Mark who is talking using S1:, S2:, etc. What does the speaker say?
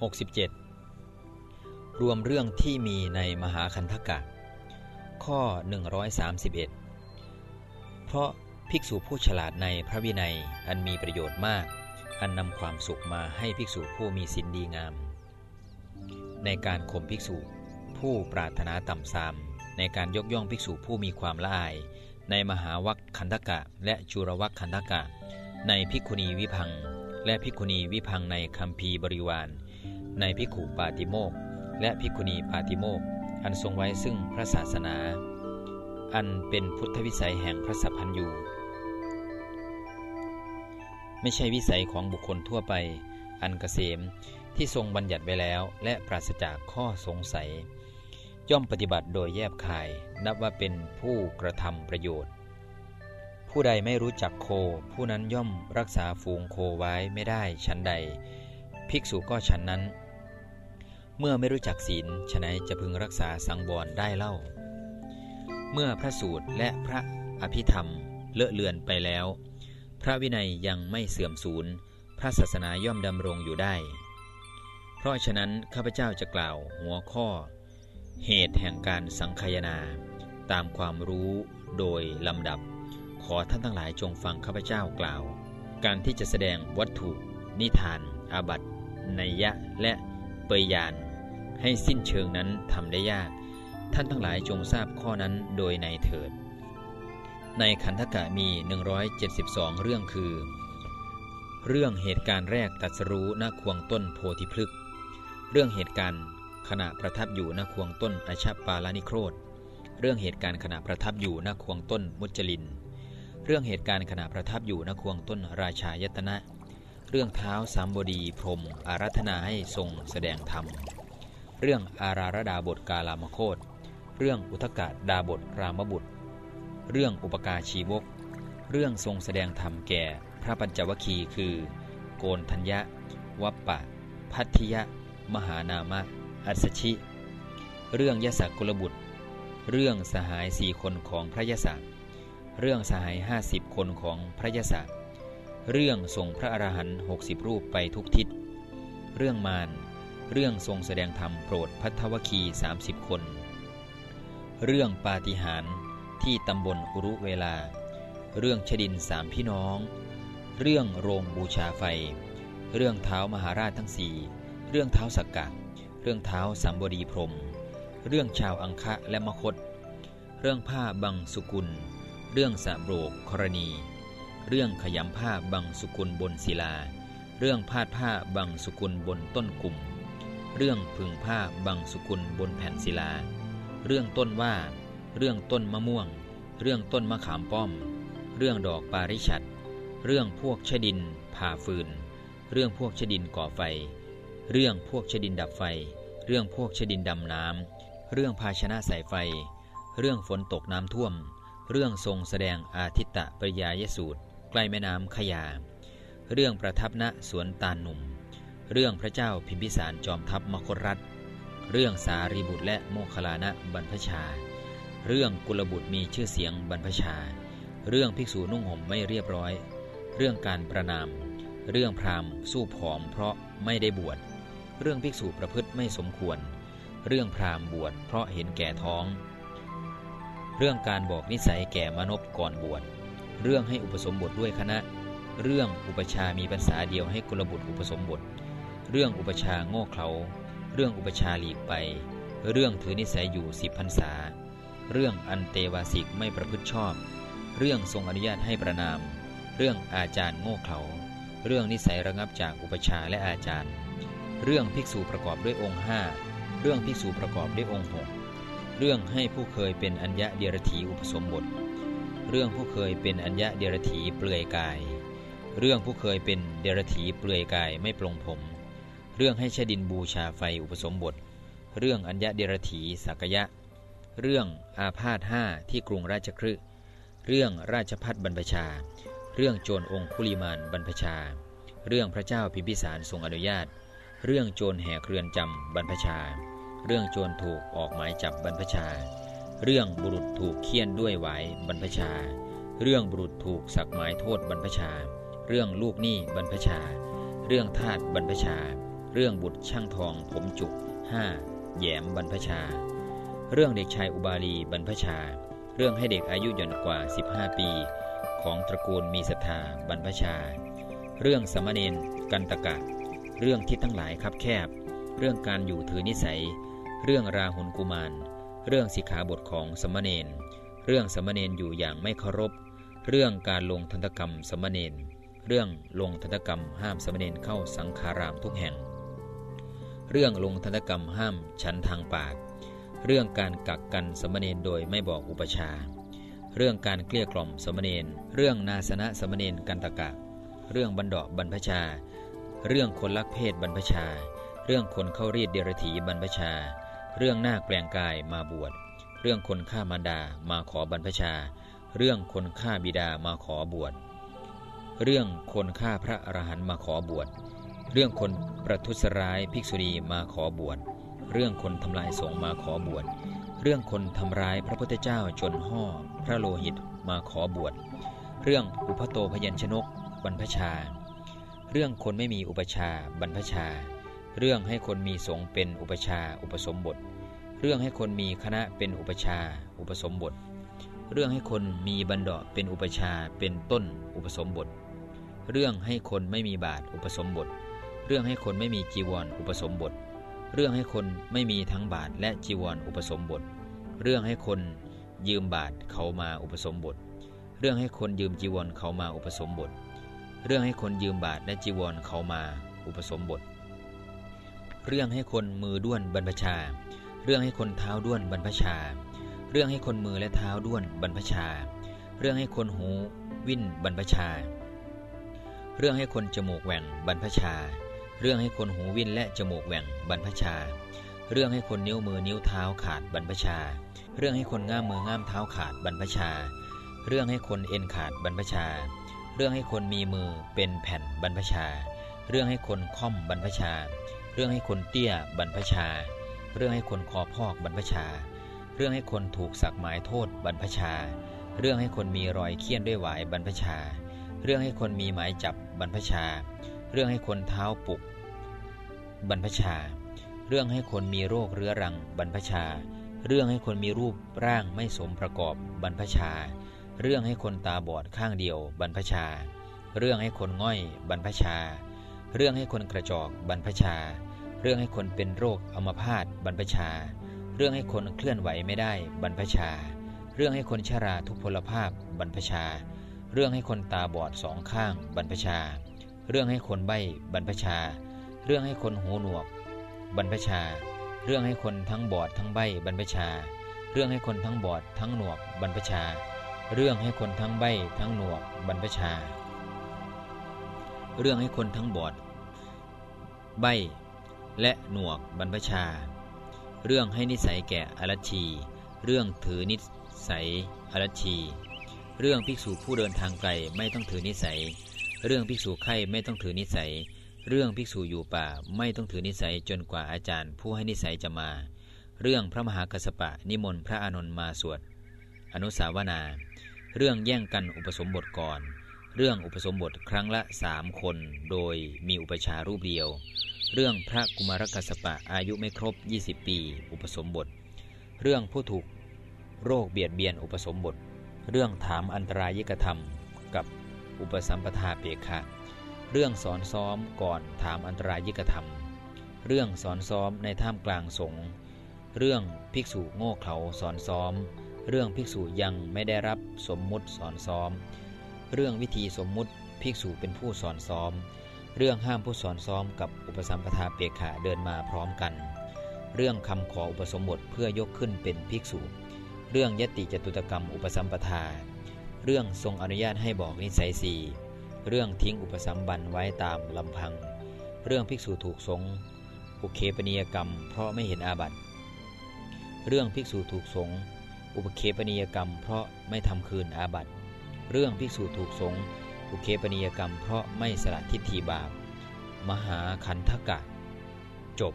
S1: 67 รวมเรื่องที่มีในมหาคันธกะ ข้อ 131 เพราะภิกษุผู้ฉลาดในพระวินัยอันมีประโยชน์มาก อันนำความสุขมาให้ภิกษุผู้มีศีลดีงาม ในการข่มภิกษุ ผู้ปรารถนาต่ำซามในการยกย่องภิกษุผู้มีความละอาย ในมหาวัคคันธกะ และจุรวัคคันธกะ ในภิกขุณีวิพัง และภิกขุณีวิพังในคัมภีบริวาร ในภิขุปาติโมกและภิกุณีปาติโมกอันทรงไว้ซึ่งพระศาสนา อันเป็นพุทธวิสัยแห่งพระสัพพัญญูไม่ใช่วิสัยของบุคคลทั่วไป อันเกษมที่ทรงบัญญัติไว้แล้ว และปราศจากข้อสงสัย ย่อมปฏิบัติโดยแยบคาย นับว่าเป็นผู้กระทำประโยชน์ ผู้ใดไม่รู้จักโค ผู้นั้นย่อมรักษาฝูงโคไว้ไม่ได้ชั้นใด ภิกษุก็ฉันนั้น เมื่อไม่รู้จักศีลฉนัยจะพึงรักษาสังวรได้เล่า เมื่อพระสูตรและพระอภิธรรมเลอะเลือนไปแล้ว พระวินัยยังไม่เสื่อมสูญพระศาสนาย่อมดำรงอยู่ได้ เพราะฉะนั้นข้าพเจ้าจะกล่าวหัวข้อ เหตุแห่งการสังคายนา ตามความรู้โดยลำดับ ขอท่านทั้งหลายจงฟังข้าพเจ้ากล่าว การที่จะแสดงวัตถุ นิทาน อาบัตนัยยะและเปยยาน ให้สิ้นเชิงนั้นทำได้ยาก ท่านทั้งหลายจงทราบข้อนั้นโดยในเถิด ในขันธกะมี 172 เรื่องคือ เรื่องเหตุการณ์แรกตัดสรู้ณควงต้นโพธิพฤกษ์เรื่องเหตุการณ์ขณะประทับอยู่ณควงต้นอชาปาลานิโครธเรื่องเหตุการณ์ขณะประทับอยู่ณควงต้นมุจลิน เรื่องเหตุการณ์ขณะประทับอยู่ณควงต้นราชายตนะ เรื่องเท้าสามบดีพรมอารัธนาให้ทรงแสดงธรรม เรื่องอาราระดาบทกาลามโคตเรื่องอุทกะดาบทรามบุตร เรื่องอุปการชีวก เรื่องทรงแสดงธรรมแก่พระปัญจวคีคือ โกนทัญญะ วัปปะ พัทธิยะ มหานามะ อัสชิ เรื่องยศกุลบุตร เรื่องสหายสี่คนของพระยศเรื่องสหายห้าสิบคนของพระยศเรื่องทรงพระอรหันต์หกสิบรูปไปทุกทิศ เรื่องมาร เรื่องทรงแสดงธรรมโปรดพัทวคีสามสิบคน เรื่องปาฏิหาริย์ที่ตำบลอุรุเวลา เรื่องชดินสามพี่น้อง เรื่องโรงบูชาไฟ เรื่องเท้ามหาราชทั้งสี่ เรื่องเท้าสักกะ เรื่องเท้าสัมบดีพรม เรื่องชาวอังคะและมคต เรื่องผ้าบังสุกุล เรื่องสะโบกกรณี เรื่องขยำผ้าบังสุกุลบนศิลา เรื่องพาดผ้าบังสุกุลบนต้นกลุ่ม เรื่องพึงผ้าบังสุกุลบนแผ่นศิลา เรื่องต้นว่า เรื่องต้นมะม่วง เรื่องต้นมะขามป้อม เรื่องดอกปาริชัด เรื่องพวกชดินผ่าฟืน เรื่องพวกชดินก่อไฟ เรื่องพวกชดินดับไฟ เรื่องพวกชดินดำน้ำ เรื่องภาชนะใส่ไฟ เรื่องฝนตกน้ำท่วม เรื่องทรงแสดงอาทิตตปริยายสูตร ใกล้แม่น้ำขยา เรื่องประทับณสวนตาลหนุ่ม เรื่องพระเจ้าพิมพิสารจอมทัพมคตรัฐ เรื่องสารีบุตรและโมคลานะบรรพชา เรื่องกุลบุตรมีชื่อเสียงบรรพชา เรื่องภิกษุนุ่งห่มไม่เรียบร้อย เรื่องการประนาม เรื่องพราหมณ์ สู้ผอมเพราะไม่ได้บวช เรื่องภิกษุประพฤติไม่สมควร เรื่องพราหมณ์บวชเพราะเห็นแก่ท้อง เรื่องการบอกนิสัยแก่มนพก่อนบวช เรื่องให้อุปสมบทด้วยคณะ เรื่องอุปชามีภาษาเดียวให้กุลบุตรอุปสมบท เรื่องอุปชาโง่เขลาเรื่องอุปชาหลีกไป เรื่องถือนิสัยอยู่สิบพรรษา เรื่องอันเตวาสิกไม่ประพฤติชอบ เรื่องทรงอนุญาตให้ประนาม เรื่องอาจารย์โง่เขลาเรื่องนิสัยระงับจากอุปชาและอาจารย์ เรื่องภิกษุประกอบด้วยองค์ห้าเรื่องภิกษุประกอบด้วยองค์หกเรื่องให้ผู้เคยเป็นอัญญะเดียรถีอุปสมบท เรื่องผู้เคยเป็นอัญญะเดียรถีเปลือยกาย เรื่องผู้เคยเป็นเดรถีเปลือยกายไม่ปลงผม เรื่องให้ชดินบูชาไฟอุปสมบท เรื่องอัญญะเดรถีสักยะ เรื่องอาพาธห้าที่กรุงราชครึเรื่องราชพัฒบรรพชา เรื่องโจรองคุลิมานบรรพชา เรื่องพระเจ้าพิมพิสารทรงอนุญาต เรื่องโจรแห่เครือนจำบรรพชา เรื่องโจรถูกออกหมายจับบรรพชา เรื่องบุรุษถูกเคี่ยนด้วยไหวบรรพชา เรื่องบุรุษถูกสักหมายโทษบรรพชา เรื่องลูกหนี้บรรพชา เรื่องทาสบรรพชา เรื่องบุตรช่างทองผมจุก 5. แยมบรรพชา เรื่องเด็กชายอุบาลีบรรพชา เรื่องให้เด็กอายุย่อนกว่า 15 ปี ของตระกูลมีศรัทธาบรรพชา เรื่องสมณเณรกันตกะ เรื่องที่ทั้งหลายคับแคบ เรื่องการอยู่ถือนิสัย เรื่องราหุลกุมาร เรื่องสิกขาบทของสมณเณร เรื่องสมณเณรอยู่อย่างไม่เคารพ เรื่องการลงทันตกรรมสมณเณรเรื่องลงทันตกรรมห้ามสมณเณรเข้าสังฆารามทุกแห่ง เรื่องลงทันกรรมห้ามฉันทางปาก เรื่องการกักกันสมณเณรโดยไม่บอกอุปชา เรื่องการเกลี้ยกล่อมสมณเณร เรื่องนาสนะสมณเณรกันตกะ เรื่องบันดาบรรพชา เรื่องคนลักเพศบรรพชา เรื่องคนเข้ารีดเดรถีบรรพชา เรื่องนาคแปลงกายมาบวช เรื่องคนฆ่ามารดามาขอบรรพชา เรื่องคนฆ่าบิดามาขอบวช เรื่องคนฆ่าพระอรหันต์มาขอบวช เรื่องคนประทุษร้ายภิกษุณีมาขอบวช เรื่องคนทำลายสงฆ์มาขอบวช เรื่องคนทำร้ายพระพุทธเจ้าจนห่อพระโลหิตมาขอบวช เรื่องอุปโตพยัญชนกบรรพชา เรื่องคนไม่มีอุปชาบรรพชา เรื่องให้คนมีสงฆ์เป็นอุปชาอุปสมบท เรื่องให้คนมีคณะเป็นอุปชาอุปสมบท เรื่องให้คนมีบันดาเป็นอุปชาเป็นต้นอุปสมบท เรื่องให้คนไม่มีบาทอุปสมบท เรื่องให้คนไม่มีจีวรอุปสมบท เรื่องให้คนไม่มีทั้งบาทและจีวรอุปสมบท เรื่องให้คนยืมบาทเขามาอุปสมบท เรื่องให้คนยืมจีวรเขามาอุปสมบท เรื่องให้คนยืมบาทและจีวรเขามาอุปสมบท เรื่องให้คนมือด้วนบรรพชา เรื่องให้คนเท้าด้วนบรรพชา เรื่องให้คนมือและเท้าด้วนบรรพชา เรื่องให้คนหูวิ่นบรรพชา เรื่องให้คนจมูกแหว่งบรรพชา เรื่องให้คนหูวิ่นและจมูกแหว่งบรรพชา เรื่องให้คนนิ้วมือนิ้วเท้าขาดบรรพชา เรื่องให้คนง่ามมือง่ามเท้าขาดบรรพชา เรื่องให้คนเอ็นขาดบรรพชา เรื่องให้คนมีมือเป็นแผ่นบรรพชา เรื่องให้คนค่อมบรรพชา เรื่องให้คนเตี้ยบรรพชา เรื่องให้คนคอพอกบรรพชา เรื่องให้คนถูกสักหมายโทษบรรพชา เรื่องให้คนมีรอยเคี่ยนด้วยหวายบรรพชา เรื่องให้คนมีหมายจับบรรพชา เรื่องให้คนเท้าปุก บรรพชา เรื่องให้คนมีโรคเรื้อรัง บรรพชา เรื่องให้คนมีรูปร่างไม่สมประกอบ บรรพชา เรื่องให้คนตาบอดข้างเดียว บรรพชา เรื่องให้คนง่อย บรรพชา เรื่องให้คนกระจอก บรรพชา เรื่องให้คนเป็นโรคอัมพาต บรรพชา เรื่องให้คนเคลื่อนไหวไม่ได้ บรรพชา เรื่องให้คนชราทุพพลภาพ บรรพชา เรื่องให้คนตาบอดสองข้าง บรรพชา เรื่องให้คนใบ้ บรรพชา เรื่องให้คนหูหนวก บรรพชา เรื่องให้คนทั้งบอดทั้งใบบรรพชา เรื่องให้คนทั้งบอดทั้งหนวก บรรพชา เรื่องให้คนทั้งใบทั้งหนวก บรรพชา เรื่องให้คนทั้งบอด ใบ และหนวกบรรพชา เรื่องให้นิสัยแก่อรัชี เรื่องถือนิสัยอรัชี เรื่องภิกษุผู้เดินทางไกลไม่ต้องถือนิสัย เรื่องภิกษุไข้ไม่ต้องถือนิสัย เรื่องภิกษุอยู่ป่าไม่ต้องถือนิสัยจนกว่าอาจารย์ ผู้ให้นิสัยจะมา เรื่องพระมหากัสปะนิมนต์พระอานนท์มาสวด อนุสาวนา เรื่องแย่งกันอุปสมบทก่อน เรื่องอุปสมบทครั้งละสามคน โดยมีอุปชารูปเดียว เรื่องพระกุมารกัสปะอายุไม่ครบ 20 ปี อุปสมบท เรื่องผู้ถูกโรคเบียดเบียนอุปสมบท เรื่องถามอันตรายิกธรรม กับอุปสัมปทาเปกขะ เรื่องสอนซ้อมก่อนถามอันตรายิกธรรม เรื่องสอนซ้อมในท่ามกลางสงฆ์ เรื่องภิกษุโง่เขลาสอนซ้อม เรื่องภิกษุยังไม่ได้รับสมมุติสอนซ้อม เรื่องวิธีสมมุติภิกษุเป็นผู้สอนซ้อม เรื่องห้ามผู้สอนซ้อมกับอุปสัมปทาเปกขะเดินมาพร้อมกัน เรื่องคำขออุปสมบทเพื่อยกขึ้นเป็นภิกษุ เรื่องยติจตุตกรรมอุปสัมปทา เรื่องทรงอนุญาตให้บอกนิสัยสี่ เรื่องทิ้งอุปสัมบันไว้ตามลำพัง เรื่องภิกษุถูกสงอุเคปนิยกรรม เพราะไม่เห็นอาบัติ เรื่องภิกษุถูกสงอุปเคปนิยกรรม เพราะไม่ทำคืนอาบัติ เรื่องภิกษุถูกสงอุเคปนิยกรรม เพราะไม่สละทิฏฐิบาป มหาคันทกะ จบ